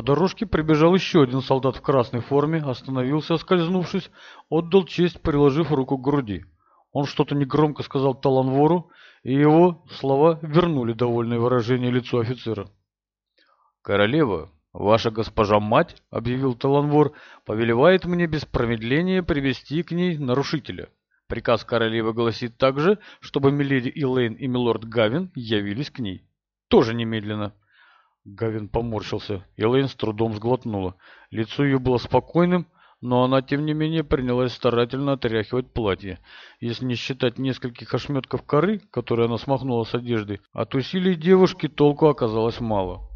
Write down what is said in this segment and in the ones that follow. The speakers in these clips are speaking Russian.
По дорожке прибежал еще один солдат в красной форме, остановился, оскользнувшись, отдал честь, приложив руку к груди. Он что-то негромко сказал Таланвору, и его слова вернули довольное выражение лицу офицера. «Королева, ваша госпожа-мать, — объявил Таланвор, — повелевает мне без промедления привести к ней нарушителя. Приказ королевы гласит также, чтобы миледи Илэйн и милорд Гавин явились к ней. Тоже немедленно». Гавин поморщился. Элэйн с трудом сглотнула. Лицо ее было спокойным, но она, тем не менее, принялась старательно отряхивать платье. Если не считать нескольких ошметков коры, которые она смахнула с одежды, от усилий девушки толку оказалось мало.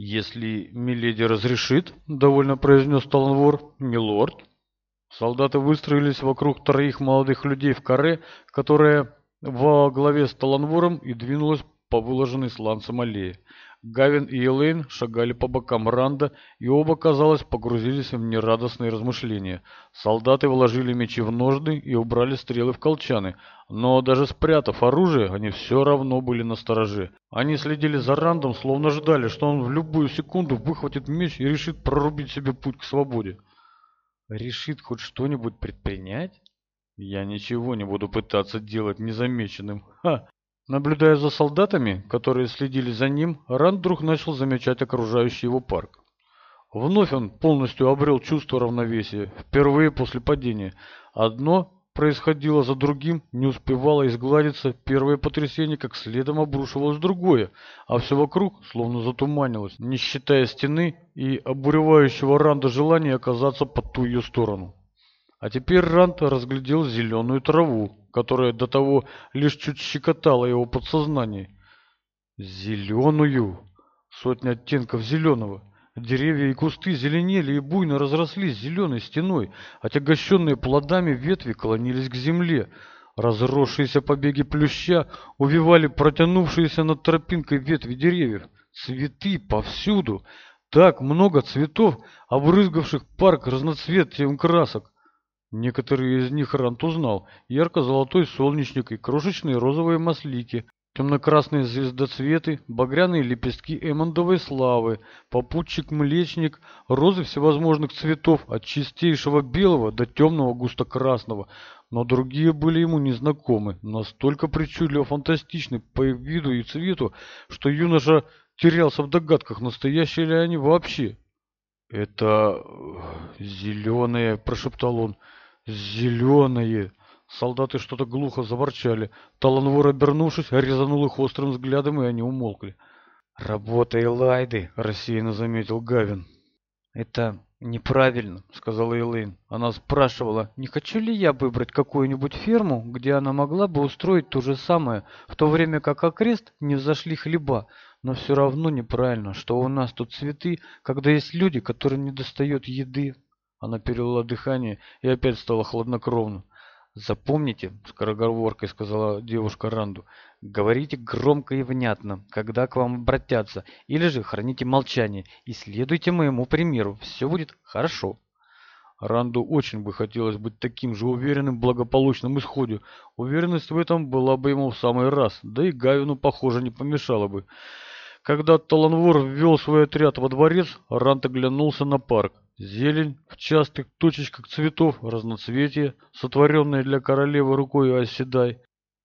«Если Миледи разрешит», — довольно произнес Таланвор, — «милорд». Солдаты выстроились вокруг троих молодых людей в каре, которая во главе с Таланвором и двинулась по выложенной сланцем аллее. Гавин и Элейн шагали по бокам Ранда, и оба, казалось, погрузились в нерадостные размышления. Солдаты вложили мечи в ножны и убрали стрелы в колчаны, но даже спрятав оружие, они все равно были настороже. Они следили за Рандом, словно ждали, что он в любую секунду выхватит меч и решит прорубить себе путь к свободе. «Решит хоть что-нибудь предпринять?» «Я ничего не буду пытаться делать незамеченным. Ха!» наблюдая за солдатами, которые следили за ним, Ранд вдруг начал замечать окружающий его парк. Вновь он полностью обрел чувство равновесия, впервые после падения. Одно происходило за другим, не успевало изгладиться первое потрясение, как следом обрушивалось другое, а все вокруг словно затуманилось, не считая стены и обуревающего Ранда желания оказаться под ту ее сторону. А теперь Ранд разглядел зеленую траву, которая до того лишь чуть щекотала его подсознание. Зеленую! Сотни оттенков зеленого. Деревья и кусты зеленели и буйно разрослись зеленой стеной. Отягощенные плодами ветви клонились к земле. Разросшиеся побеги плюща увивали протянувшиеся над тропинкой ветви деревьев. Цветы повсюду. Так много цветов, обрызгавших парк разноцветием красок. Некоторые из них Рант узнал. Ярко-золотой солнечник и крошечные розовые маслики, темно-красные звездоцветы, багряные лепестки эмондовой славы, попутчик-млечник, розы всевозможных цветов, от чистейшего белого до темного густо-красного. Но другие были ему незнакомы, настолько причудливо фантастичны по виду и цвету, что юноша терялся в догадках, настоящие ли они вообще. Это э, зеленые, прошептал он. Зеленые. Солдаты что-то глухо заворчали. Таланвор, обернувшись, резанул их острым взглядом, и они умолкли. Работай, Лайды, рассеянно заметил Гавин. «Это неправильно», — сказала Элейн. Она спрашивала, не хочу ли я выбрать какую-нибудь ферму, где она могла бы устроить то же самое, в то время как окрест не взошли хлеба но все равно неправильно, что у нас тут цветы, когда есть люди, которым не достает еды. Она перевела дыхание и опять стала хладнокровно. «Запомните», — скороговоркой сказала девушка Ранду, — «говорите громко и внятно, когда к вам обратятся, или же храните молчание и следуйте моему примеру, все будет хорошо». Ранду очень бы хотелось быть таким же уверенным в благополучном исходе. Уверенность в этом была бы ему в самый раз, да и Гавину, похоже, не помешала бы. Когда Таланвор ввел свой отряд во дворец, Рант оглянулся на парк. Зелень в частых точечках цветов, разноцветие, сотворенное для королевы рукой Оседай.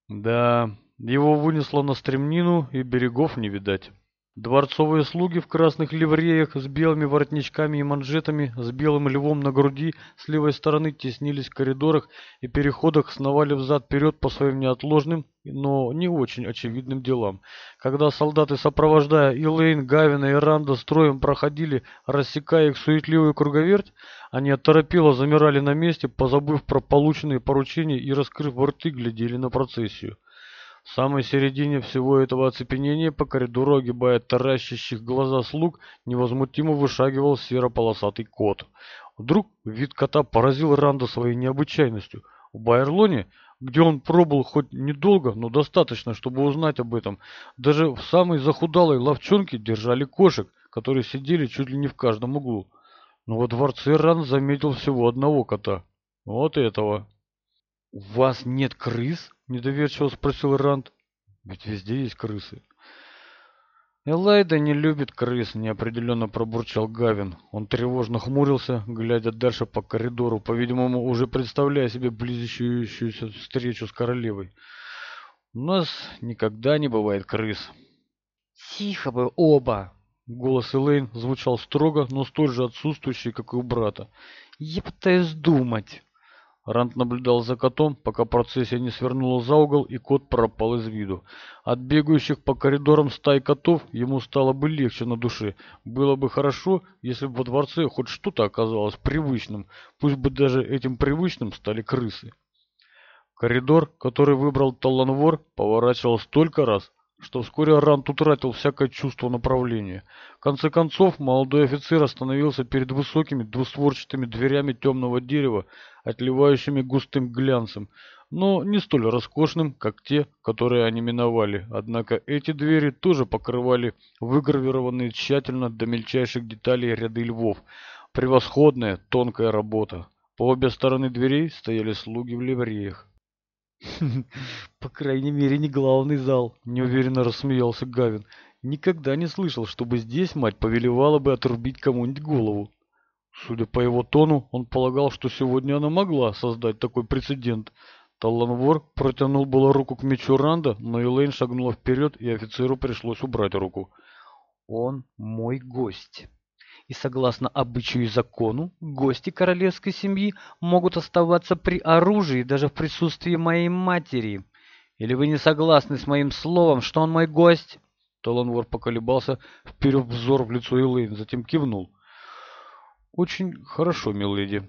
Да, его вынесло на стремнину и берегов не видать. Дворцовые слуги в красных ливреях с белыми воротничками и манжетами, с белым львом на груди с левой стороны теснились в коридорах и переходах, сновали взад-вперед по своим неотложным, но не очень очевидным делам. Когда солдаты, сопровождая Илэйн, Гавина и Ранда строем проходили, рассекая их суетливую круговерть, они оторопело замирали на месте, позабыв про полученные поручения и, раскрыв рты, глядели на процессию в самой середине всего этого оцепенения по коридору, огибая таращащих глаза слуг, невозмутимо вышагивал серо кот. Вдруг вид кота поразил Ранда своей необычайностью. В Байерлоне, где он пробыл хоть недолго, но достаточно, чтобы узнать об этом, даже в самой захудалой ловчонке держали кошек, которые сидели чуть ли не в каждом углу. Но во дворце Ран заметил всего одного кота. Вот этого. «У вас нет крыс?» — недоверчиво спросил Ранд. «Ведь везде есть крысы». Элайда не любит крыс, неопределенно пробурчал Гавин. Он тревожно хмурился, глядя дальше по коридору, по-видимому, уже представляя себе близящуюся встречу с королевой. У нас никогда не бывает крыс. Тихо бы оба! Голос Элейн звучал строго, но столь же отсутствующий, Рант наблюдал за котом, пока процессия не свернула за угол, и кот пропал из виду. От бегающих по коридорам стай котов ему стало бы легче на душе. Было бы хорошо, если бы во дворце хоть что-то оказалось привычным, пусть бы даже этим привычным стали крысы. Коридор, который выбрал Таланвор, поворачивался столько раз, что вскоре Аран утратил всякое чувство направления. В конце концов, молодой офицер остановился перед высокими двустворчатыми дверями темного дерева, отливающими густым глянцем, но не столь роскошным, как те, которые они миновали. Однако эти двери тоже покрывали выгравированные тщательно до мельчайших деталей ряды львов. Превосходная тонкая работа. По обе стороны дверей стояли слуги в ливреях. По крайней мере, не главный зал, неуверенно рассмеялся Гавин. Никогда не слышал, чтобы здесь мать повелевала бы отрубить кому-нибудь голову. Судя по его тону, он полагал, что сегодня она могла создать такой прецедент. Таланвор протянул было руку к мечу Ранда, но Элейн шагнула вперед, и офицеру пришлось убрать руку. «Он мой гость» и согласно обычаю и закону, гости королевской семьи могут оставаться при оружии даже в присутствии моей матери. Или вы не согласны с моим словом, что он мой гость?» Толанвор поколебался, вперед взор в лицо Элэйн, затем кивнул. «Очень хорошо, миледи».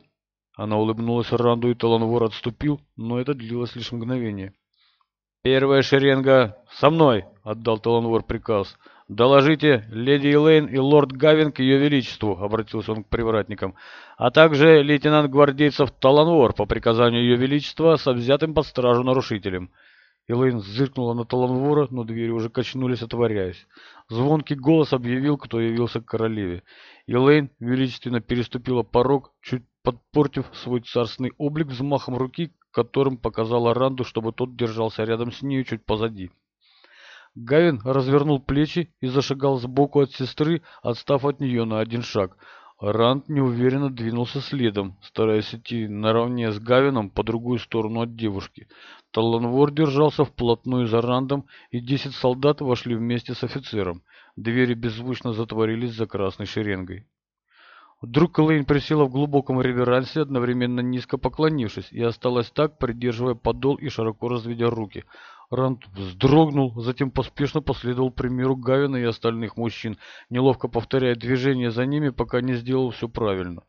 Она улыбнулась Ранду, и Толанвор отступил, но это длилось лишь мгновение. «Первая шеренга со мной!» — отдал Таланвор приказ. «Доложите леди Элейн и лорд Гавин к ее величеству», — обратился он к привратникам, «а также лейтенант гвардейцев Таланвор по приказанию ее величества со взятым под стражу нарушителем». Элейн зыркнула на Таланвора, но двери уже качнулись, отворяясь. Звонкий голос объявил, кто явился к королеве. Элейн величественно переступила порог, чуть подпортив свой царственный облик взмахом руки, которым показала Ранду, чтобы тот держался рядом с ней чуть позади. Гавин развернул плечи и зашагал сбоку от сестры, отстав от нее на один шаг. Ранд неуверенно двинулся следом, стараясь идти наравне с Гавином по другую сторону от девушки. Таланвор держался вплотную за Рандом, и десять солдат вошли вместе с офицером. Двери беззвучно затворились за красной шеренгой. Вдруг Элэйн присела в глубоком реверансе, одновременно низко поклонившись, и осталась так, придерживая подол и широко разведя руки. Ранд вздрогнул, затем поспешно последовал примеру Гавина и остальных мужчин, неловко повторяя движение за ними, пока не сделал все правильно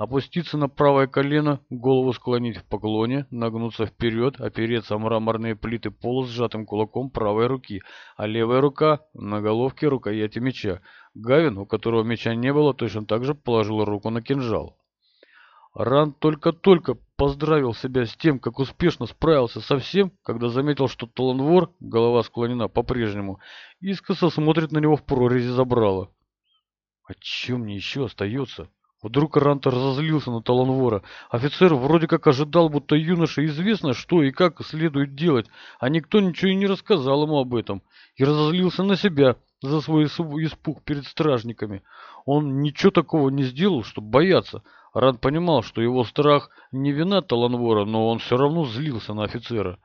опуститься на правое колено, голову склонить в поклоне, нагнуться вперед, опереться о мраморные плиты пола сжатым кулаком правой руки, а левая рука на головке рукояти меча. Гавин, у которого меча не было, точно так же положил руку на кинжал. Ран только-только поздравил себя с тем, как успешно справился со всем, когда заметил, что Таланвор, голова склонена по-прежнему, искоса смотрит на него в прорези забрала. «О «А чем мне еще остается?» Вдруг Рантер разозлился на Таланвора. Офицер вроде как ожидал, будто юноше известно, что и как следует делать, а никто ничего и не рассказал ему об этом. И разозлился на себя за свой испуг перед стражниками. Он ничего такого не сделал, чтобы бояться. Ран понимал, что его страх не вина Таланвора, но он все равно злился на офицера.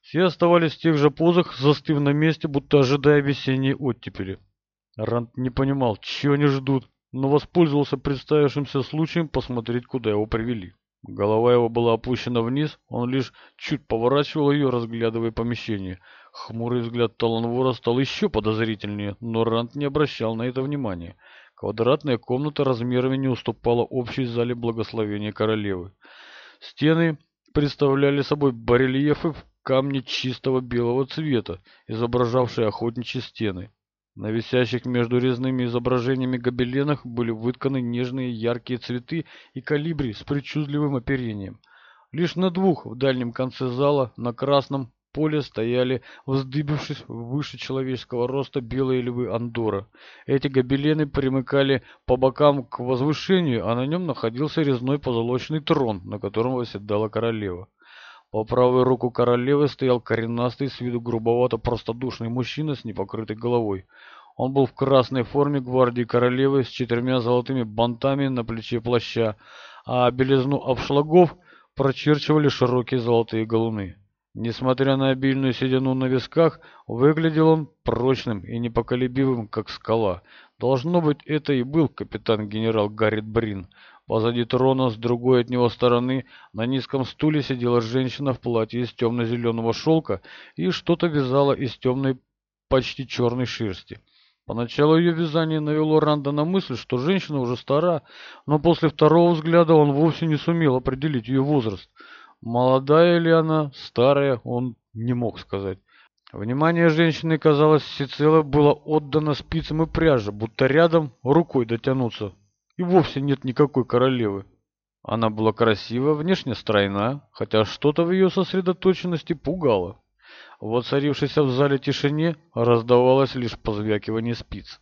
Все оставались в тех же позах, застыв на месте, будто ожидая весенней оттепели. Ранд не понимал, чего они ждут но воспользовался предстоявшимся случаем посмотреть, куда его привели. Голова его была опущена вниз, он лишь чуть поворачивал ее, разглядывая помещение. Хмурый взгляд Таланвора стал еще подозрительнее, но Рант не обращал на это внимания. Квадратная комната размерами не уступала общей зале благословения королевы. Стены представляли собой барельефы в камне чистого белого цвета, изображавшие охотничьи стены. На висящих между резными изображениями гобеленах были вытканы нежные яркие цветы и калибри с причудливым оперением. Лишь на двух в дальнем конце зала на красном поле стояли, вздыбившись выше человеческого роста, белые львы Андора. Эти гобелены примыкали по бокам к возвышению, а на нем находился резной позолоченный трон, на котором восседала королева. По правой руку королевы стоял коренастый, с виду грубовато простодушный мужчина с непокрытой головой. Он был в красной форме гвардии королевы с четырьмя золотыми бантами на плече плаща, а белизну обшлагов прочерчивали широкие золотые галуны. Несмотря на обильную седину на висках, выглядел он прочным и непоколебивым, как скала. Должно быть, это и был капитан-генерал Гаррит Брин. Позади трона с другой от него стороны на низком стуле сидела женщина в платье из темно-зеленого шелка и что-то вязала из темной, почти черной шерсти. Поначалу ее вязание навело Ранда на мысль, что женщина уже стара, но после второго взгляда он вовсе не сумел определить ее возраст. Молодая ли она, старая, он не мог сказать. Внимание женщины, казалось, всецело было отдано спицам и пряже, будто рядом рукой дотянуться и вовсе нет никакой королевы. Она была красива, внешне стройна, хотя что-то в ее сосредоточенности пугало. В оцарившейся в зале тишине раздавалось лишь позвякивание спиц.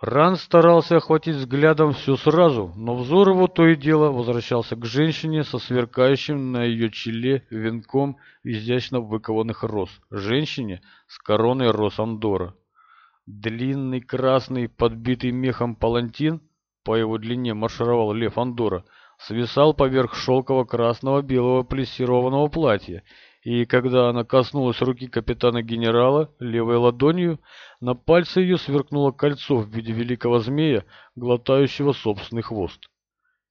Ран старался охватить взглядом все сразу, но взор его то и дело возвращался к женщине со сверкающим на ее челе венком изящно выкованных роз. Женщине с короной роз Андора. Длинный красный подбитый мехом палантин – по его длине маршировал лев Андора, свисал поверх шелкового красного белого плессированного платья, и когда она коснулась руки капитана-генерала левой ладонью, на пальце ее сверкнуло кольцо в виде великого змея, глотающего собственный хвост.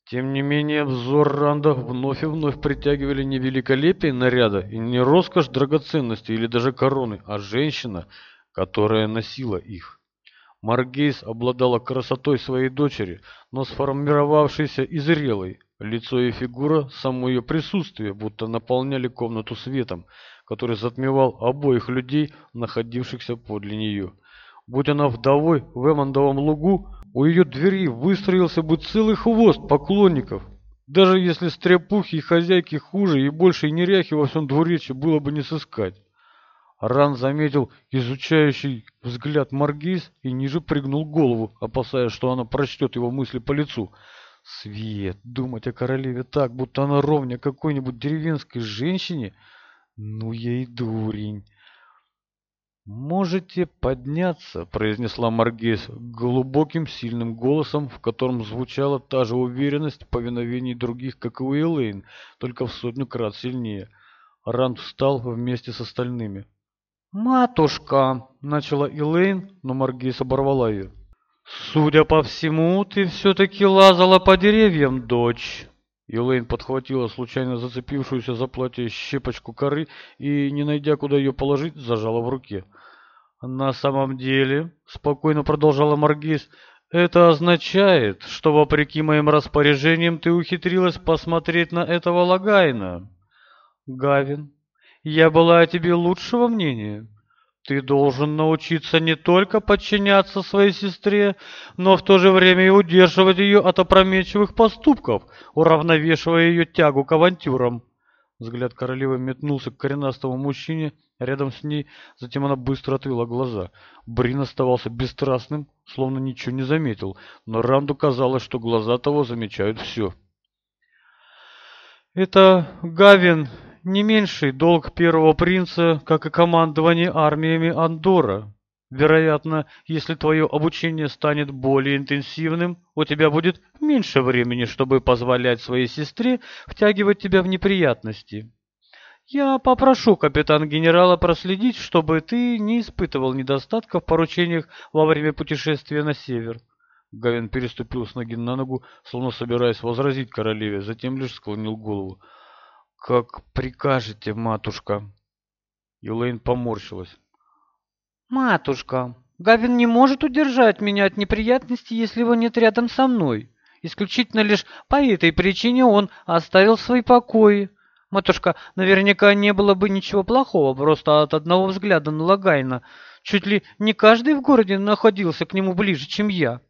Тем не менее, взор Ранда вновь и вновь притягивали не великолепие наряда и не роскошь драгоценности или даже короны, а женщина, которая носила их. Маргейс обладала красотой своей дочери, но сформировавшейся из зрелой. Лицо и фигура, само ее присутствие, будто наполняли комнату светом, который затмевал обоих людей, находившихся подле нее. Будь она вдовой в Эмондовом лугу, у ее двери выстроился бы целый хвост поклонников. Даже если стряпухи и хозяйки хуже и больше и неряхи во всем двуречи было бы не сыскать. Ран, заметил изучающий взгляд Маргиз и ниже пригнул голову, опасаясь, что она прочтет его мысли по лицу. Свет, думать о королеве так, будто она ровня какой-нибудь деревенской женщине? Ну ей дурень. «Можете подняться», — произнесла Маргиз глубоким сильным голосом, в котором звучала та же уверенность в повиновении других, как и у Элэйн, только в сотню крат сильнее. Ранд встал вместе с остальными. «Матушка!» — начала Элейн, но Моргейз оборвала ее. «Судя по всему, ты все-таки лазала по деревьям, дочь!» Элейн подхватила случайно зацепившуюся за платье щепочку коры и, не найдя, куда ее положить, зажала в руке. «На самом деле», — спокойно продолжала Моргейз, — «это означает, что, вопреки моим распоряжениям, ты ухитрилась посмотреть на этого Логайна». Гавин я была о тебе лучшего мнения. Ты должен научиться не только подчиняться своей сестре, но в то же время и удерживать ее от опрометчивых поступков, уравновешивая ее тягу к авантюрам. Взгляд королевы метнулся к коренастому мужчине рядом с ней, затем она быстро отвела глаза. Брин оставался бесстрастным, словно ничего не заметил, но Ранду казалось, что глаза того замечают все. «Это Гавин не меньший долг первого принца, как и командование армиями Андора. Вероятно, если твое обучение станет более интенсивным, у тебя будет меньше времени, чтобы позволять своей сестре втягивать тебя в неприятности. Я попрошу капитан-генерала проследить, чтобы ты не испытывал недостатка в поручениях во время путешествия на север. Гавин переступил с ноги на ногу, словно собираясь возразить королеве, затем лишь склонил голову как прикажете, матушка. Элейн поморщилась. Матушка, Гавин не может удержать меня от неприятностей, если его нет рядом со мной. Исключительно лишь по этой причине он оставил свои покои. Матушка, наверняка не было бы ничего плохого, просто от одного взгляда на Логайна. Чуть ли не каждый в городе находился к нему ближе, чем я.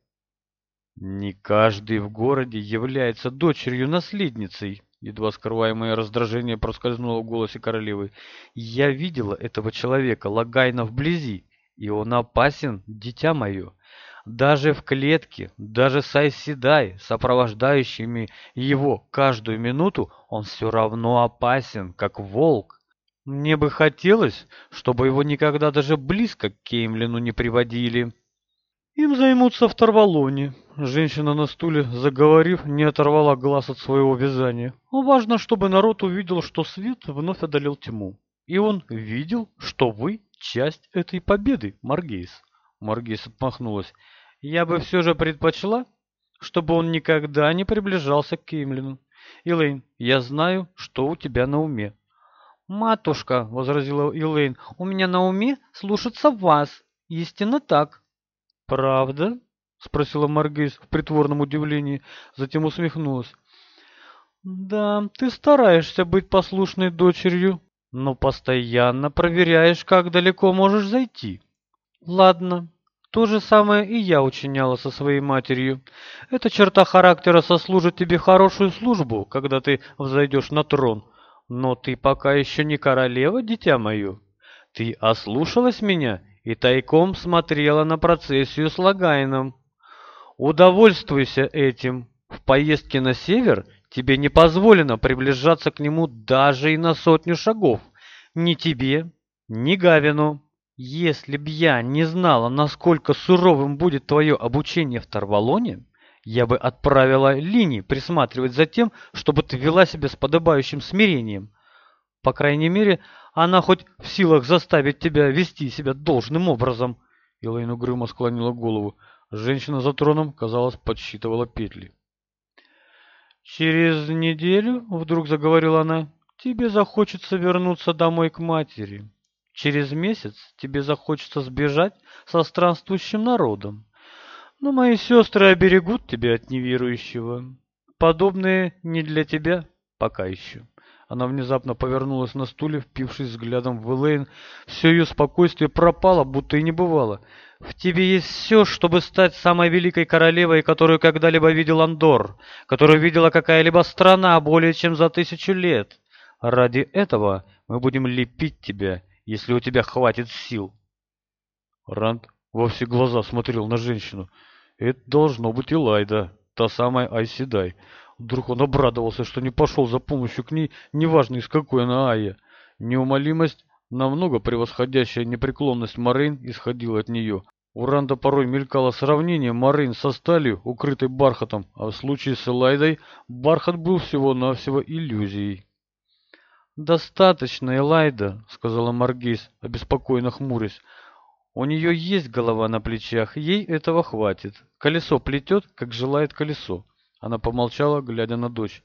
Не каждый в городе является дочерью-наследницей, едва скрываемое раздражение проскользнуло в голосе королевы. «Я видела этого человека, Логайна, вблизи, и он опасен, дитя мое. Даже в клетке, даже с Айз Седай, сопровождающими его каждую минуту, он все равно опасен, как волк. Мне бы хотелось, чтобы его никогда даже близко к Кеймлину не приводили». Им займутся в Тар Валоне. Женщина на стуле, заговорив, не оторвала глаз от своего вязания. Но ну, важно, чтобы народ увидел, что свет вновь одолел тьму. И он видел, что вы часть этой победы, Маргейс. Маргейс отмахнулась. Я бы все же предпочла, чтобы он никогда не приближался к Кеймлину. Илэйн, я знаю, что у тебя на уме. «Матушка», — возразила Элейн, — «у меня на уме слушаться вас. Истинно так. «Правда?» — спросила Маргиз в притворном удивлении, затем усмехнулась. «Да, ты стараешься быть послушной дочерью, но постоянно проверяешь, как далеко можешь зайти. Ладно, то же самое и я учиняла со своей матерью. Эта черта характера сослужит тебе хорошую службу, когда ты взойдешь на трон. Но ты пока еще не королева, дитя мое. Ты ослушалась меня и тайком смотрела на процессию с Лагайном. Удовольствуйся этим. В поездке на север тебе не позволено приближаться к нему даже и на сотню шагов. Ни тебе, ни Гавину. Если б я не знала, насколько суровым будет твое обучение в Тарвалоне, я бы отправила Лини присматривать за тем, чтобы ты вела себя с подобающим смирением, по крайней мере, она хоть в силах заставить тебя вести себя должным образом. Элэйн угрюмо склонила голову. Женщина за троном, казалось, подсчитывала петли. «Через неделю, — вдруг заговорила она, — тебе захочется вернуться домой к матери. Через месяц тебе захочется сбежать со странствующим народом. Но мои сестры оберегут тебя от неверующего. Подобные не для тебя пока еще». Она внезапно повернулась на стуле, впившись взглядом в Элейн. Все ее спокойствие пропало, будто и не бывало. «В тебе есть все, чтобы стать самой великой королевой, которую когда-либо видел Андор, которую видела какая-либо страна более чем за тысячу лет. Ради этого мы будем лепить тебя, если у тебя хватит сил». Ранд во все глаза смотрел на женщину. «Это должно быть Элайда, та самая Айседай». Вдруг он обрадовался, что не пошел за помощью к ней, неважно из какой она Айя. Неумолимость, намного превосходящая непреклонность Морейн, исходила от нее. У Ранда порой мелькало сравнение Морейн со сталью, укрытой бархатом, а в случае с Элайдой бархат был всего-навсего иллюзией. «Достаточно, Элайда», — сказала Маргейс, обеспокоенно хмурясь. «У нее есть голова на плечах, ей этого хватит. Колесо плетет, как желает колесо. Она помолчала, глядя на дочь.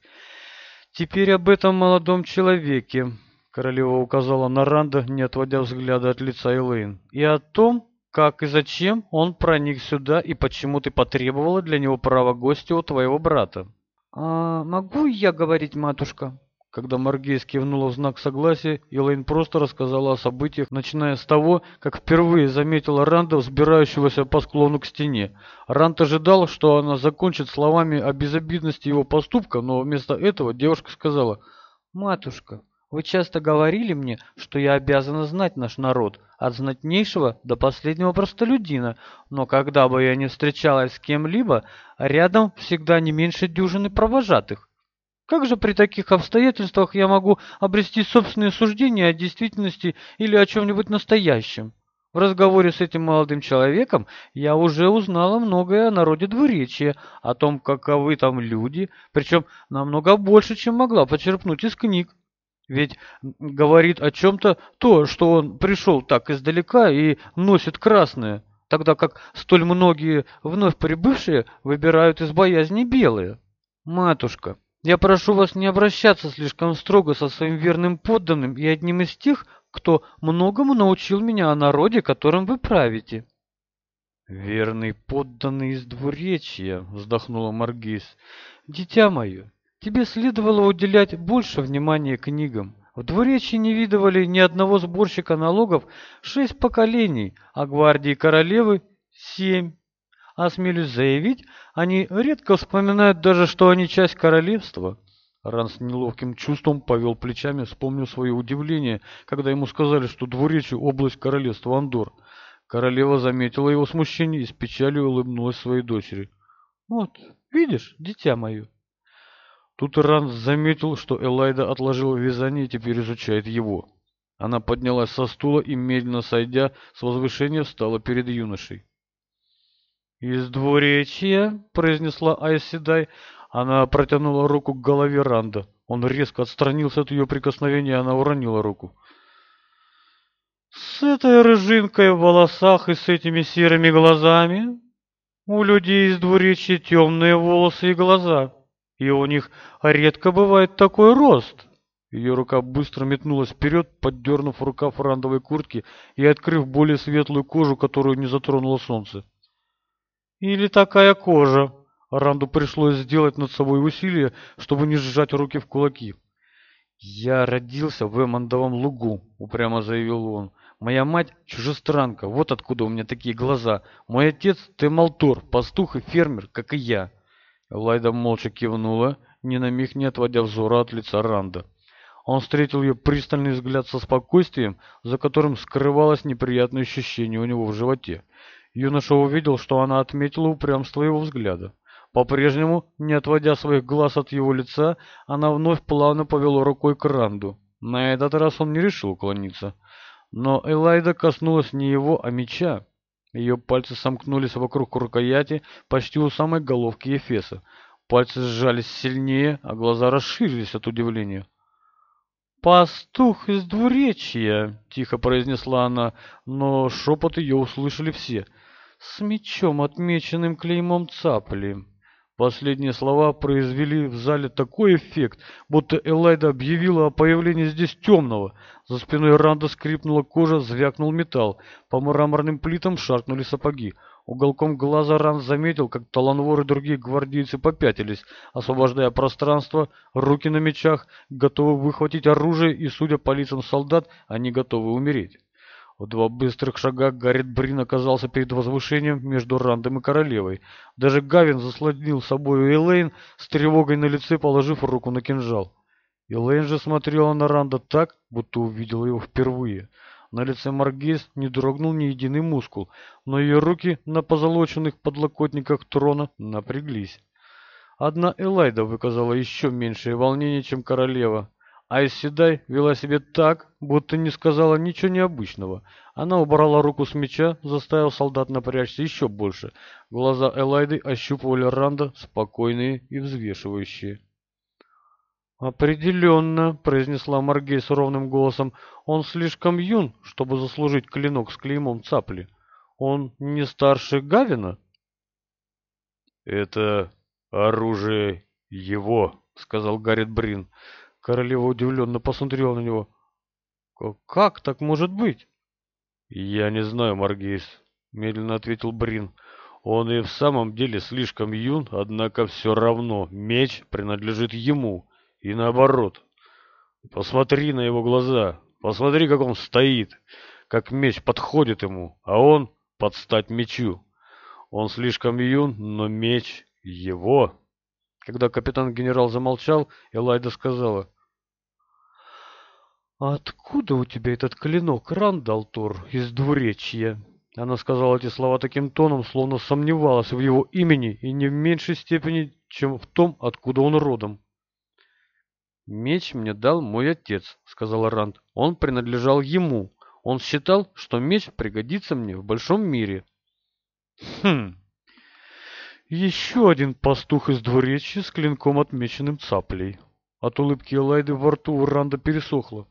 «Теперь об этом молодом человеке», — королева указала на Ранда, не отводя взгляда от лица Элэйн, «и о том, как и зачем он проник сюда и почему ты потребовала для него права гостя у твоего брата». «А могу я говорить, матушка?» когда Маргейс кивнула в знак согласия, Элэйн просто рассказала о событиях, начиная с того, как впервые заметила Ранда, взбирающегося по склону к стене. Ранд ожидал, что она закончит словами о безобидности его поступка, но вместо этого девушка сказала «Матушка, вы часто говорили мне, что я обязана знать наш народ, от знатнейшего до последнего простолюдина, но когда бы я ни встречалась с кем-либо, рядом всегда не меньше дюжины провожатых. Как же при таких обстоятельствах я могу обрести собственные суждения о действительности или о чем-нибудь настоящем? В разговоре с этим молодым человеком я уже узнала многое о народе двуречия, о том, каковы там люди, причем намного больше, чем могла почерпнуть из книг. Ведь говорит о чем-то то, что он пришел так издалека и носит красное, тогда как столь многие вновь прибывшие выбирают из боязни белые. Матушка, я прошу вас не обращаться слишком строго со своим верным подданным и одним из тех, кто многому научил меня о народе, которым вы правите». «Верный подданный из двуречья», — вздохнула Маргиз. «Дитя мое, тебе следовало уделять больше внимания книгам. В двуречье не видывали ни одного сборщика налогов шесть поколений, а гвардии королевы — семь осмелюсь заявить, они редко вспоминают даже, что они часть королевства». Ран с неловким чувством повел плечами, вспомнил свое удивление, когда ему сказали, что двуречью область королевства Андор. Королева заметила его смущение и с печалью улыбнулась своей дочери. «Вот, видишь, дитя мое!» Тут Ран заметил, что Элайда отложила вязание и теперь изучает его. Она поднялась со стула и, медленно сойдя с возвышения, встала перед юношей. «Из двуречья», — произнесла Айседай. Она протянула руку к голове Ранда. Он резко отстранился от ее прикосновения, она уронила руку. «С этой рыжинкой в волосах и с этими серыми глазами у людей из двуречья темные волосы и глаза, и у них редко бывает такой рост». Ее рука быстро метнулась вперед, поддернув рукав рандовой куртки и открыв более светлую кожу, которую не затронуло солнце. Или такая кожа. Ранду пришлось сделать над собой усилие, чтобы не сжать руки в кулаки. «Я родился в Эмондовом лугу», — упрямо заявил он. «Моя мать — чужестранка, вот откуда у меня такие глаза. Мой отец — Темалтор, пастух и фермер, как и я». Лайда молча кивнула, ни на миг не отводя взора от лица Ранда. Он встретил ее пристальный взгляд со спокойствием, за которым скрывалось неприятное ощущение у него в животе. Юноша увидел, что она отметила упрямство его взгляда. По-прежнему, не отводя своих глаз от его лица, она вновь плавно повела рукой к Ранду. На этот раз он не решил уклониться. Но Элайда коснулась не его, а меча. Ее пальцы сомкнулись вокруг рукояти почти у самой головки Ефеса. Пальцы сжались сильнее, а глаза расширились от удивления. «Пастух из двуречья!» — тихо произнесла она, но шепот ее услышали все — с мечом, отмеченным клеймом цапли. Последние слова произвели в зале такой эффект, будто Элайда объявила о появлении здесь темного. За спиной Ранда скрипнула кожа, звякнул металл. По мраморным плитам шаркнули сапоги. Уголком глаза Ранд заметил, как Таланвор и другие гвардейцы попятились, освобождая пространство, руки на мечах, готовы выхватить оружие, и, судя по лицам солдат, они готовы умереть. В быстрых шагах Гаррит Брин оказался перед возвышением между Рандом и Королевой. Даже Гавин заслонил собою Элейн с тревогой на лице, положив руку на кинжал. Элейн же смотрела на Ранда так, будто увидела его впервые. На лице Маргейс не дрогнул ни единый мускул, но ее руки на позолоченных подлокотниках трона напряглись. Одна Элайда выказала еще меньшее волнение, чем королева. Айседай вела себя так, будто не сказала ничего необычного. Она убрала руку с меча, заставив солдат напрячься еще больше. Глаза Элайды ощупывали Ранда, спокойные и взвешивающие. «Определенно», — произнесла Маргей с ровным голосом, — «он слишком юн, чтобы заслужить клинок с клеймом цапли. Он не старше Гавина?» «Это оружие его», — сказал Гаррит Брин. Королева удивленно посмотрела на него. «Как так может быть?» «Я не знаю, Маргейс», — медленно ответил Брин. «Он и в самом деле слишком юн, однако все равно меч принадлежит ему, и наоборот. Посмотри на его глаза, посмотри, как он стоит, как меч подходит ему, а он под стать мечу. Он слишком юн, но меч его». Когда капитан-генерал замолчал, Элайда сказала — «А откуда у тебя этот клинок, Рандалтур, из двуречья?» Она сказала эти слова таким тоном, словно сомневалась в его имени и не в меньшей степени, чем в том, откуда он родом. «Меч мне дал мой отец», — сказал Ранд. «Он принадлежал ему. Он считал, что меч пригодится мне в большом мире». «Хм, еще один пастух из двуречья с клинком, отмеченным цаплей». От улыбки Элайды во рту у Ранда пересохло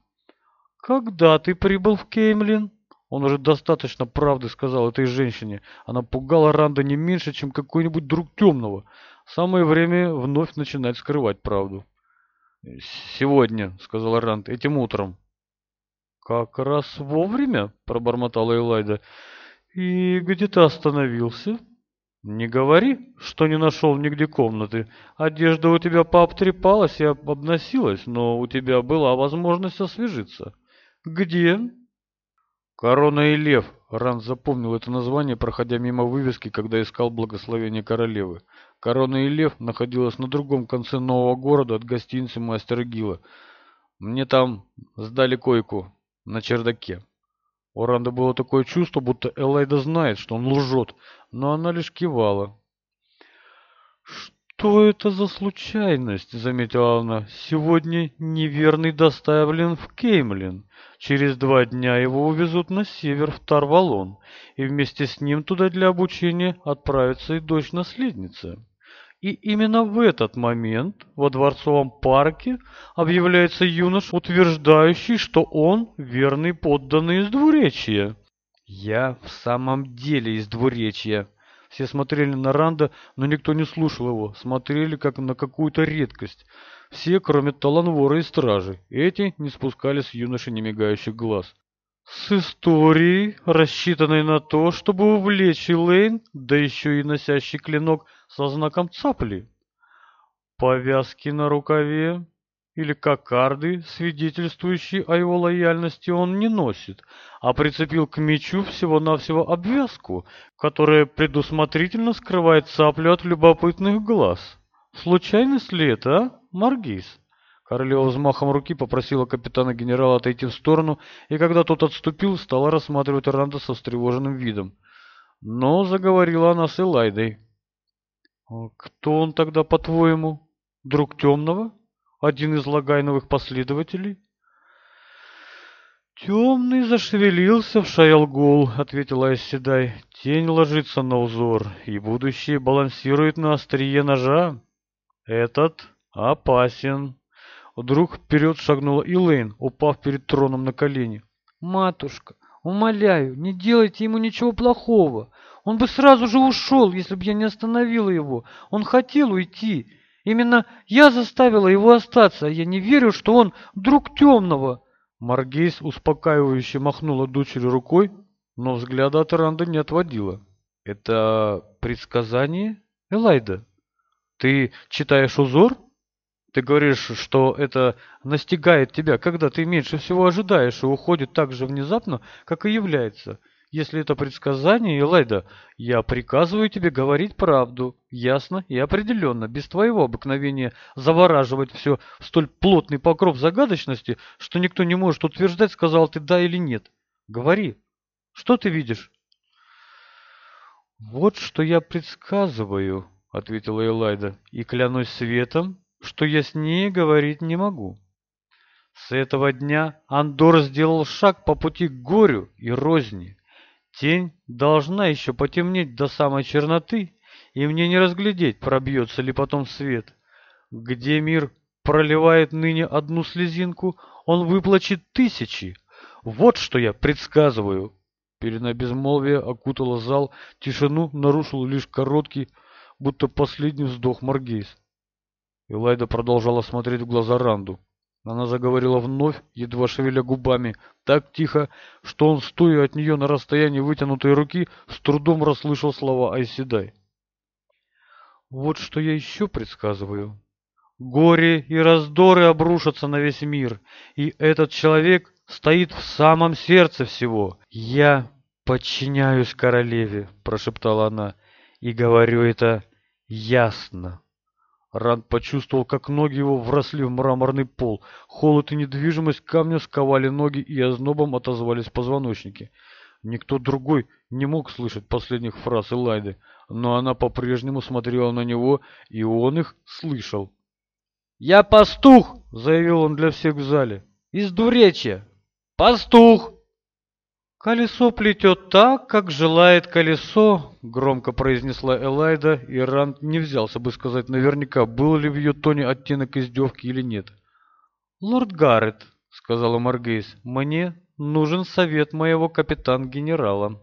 когда ты прибыл в Кеймлин?» Он уже достаточно правды сказал этой женщине. Она пугала Ранда не меньше, чем какой-нибудь друг темного. Самое время вновь начинать скрывать правду. «Сегодня», — сказал Ранд, — «этим утром». «Как раз вовремя», — пробормотала Элайда. «И где ты остановился?» «Не говори, что не нашел нигде комнаты. Одежда у тебя пообтрепалась и обносилась, но у тебя была возможность освежиться». «Где?» «Корона и лев», — Ран запомнил это название, проходя мимо вывески, когда искал благословение королевы. «Корона и лев» находилась на другом конце нового города от гостиницы Мастера Гила. «Мне там сдали койку на чердаке». У Ранда было такое чувство, будто Элайда знает, что он лжет, но она лишь кивала. «Что это за случайность?» — заметила она. «Сегодня неверный доставлен в Кеймлин. Через два дня его увезут на север в Тарвалон, и вместе с ним туда для обучения отправится и дочь-наследница». И именно в этот момент во дворцовом парке объявляется юнош, утверждающий, что он верный подданный из двуречья. «Я в самом деле из двуречья», все смотрели на Ранда, но никто не слушал его, смотрели как на какую-то редкость. Все, кроме Таланвора и Стражи. Эти не спускали с юноши немигающих глаз. С историей, рассчитанной на то, чтобы увлечь Элейн, да еще и носящий клинок со знаком цапли. Повязки на рукаве, или кокарды, свидетельствующие о его лояльности, он не носит, а прицепил к мечу всего-навсего обвязку, которая предусмотрительно скрывает цаплю от любопытных глаз. Случайность ли это, а, Маргиз? Королева взмахом руки попросила капитана генерала отойти в сторону, и когда тот отступил, стала рассматривать Ранда со встревоженным видом. Но заговорила она с Элайдой. «Кто он тогда, по-твоему? Друг темного?» один из Лагайновых последователей?» «Темный зашевелился в Шаялгул», — ответила Айседай. «Тень ложится на узор, и будущее балансирует на острие ножа. Этот опасен». Вдруг вперед шагнула Илэйн, упав перед троном на колени. «Матушка, умоляю, не делайте ему ничего плохого. Он бы сразу же ушел, если бы я не остановила его. Он хотел уйти. Именно я заставила его остаться, а я не верю, что он друг темного». Маргейс успокаивающе махнула дочерью рукой, но взгляда от Ранда не отводила. «Это предсказание, Элайда? Ты читаешь узор? Ты говоришь, что это настигает тебя, когда ты меньше всего ожидаешь и уходит так же внезапно, как и является. Если это предсказание, Элайда, я приказываю тебе говорить правду, ясно и определенно, без твоего обыкновения завораживать все в столь плотный покров загадочности, что никто не может утверждать, сказал ты да или нет. Говори, что ты видишь? Вот что я предсказываю, ответила Элайда, и клянусь светом, что я с ней говорить не могу. С этого дня Андор сделал шаг по пути к горю и розни. Тень должна еще потемнеть до самой черноты, и мне не разглядеть, пробьется ли потом свет. Где мир проливает ныне одну слезинку, он выплачет тысячи. Вот что я предсказываю. Перена безмолвия окутала зал, тишину нарушил лишь короткий, будто последний вздох Маргейс. Элайда продолжала смотреть в глаза Ранду. Она заговорила вновь, едва шевеля губами, так тихо, что он, стоя от нее на расстоянии вытянутой руки, с трудом расслышал слова Айседай. «Вот что я еще предсказываю. Горе и раздоры обрушатся на весь мир, и этот человек стоит в самом сердце всего. Я подчиняюсь королеве», — прошептала она, — «и говорю это ясно». Ранд почувствовал, как ноги его вросли в мраморный пол. Холод и недвижимость камня сковали ноги и ознобом отозвались позвоночники. Никто другой не мог слышать последних фраз Элайды, но она по-прежнему смотрела на него, и он их слышал. «Я пастух!» — заявил он для всех в зале. «Из дуречья, «Пастух!» «Колесо плетет так, как желает колесо», — громко произнесла Элайда, и Ранд не взялся бы сказать наверняка, был ли в ее тоне оттенок издевки или нет. «Лорд Гаррет», — сказала Маргейс, — «мне нужен совет моего капитан-генерала».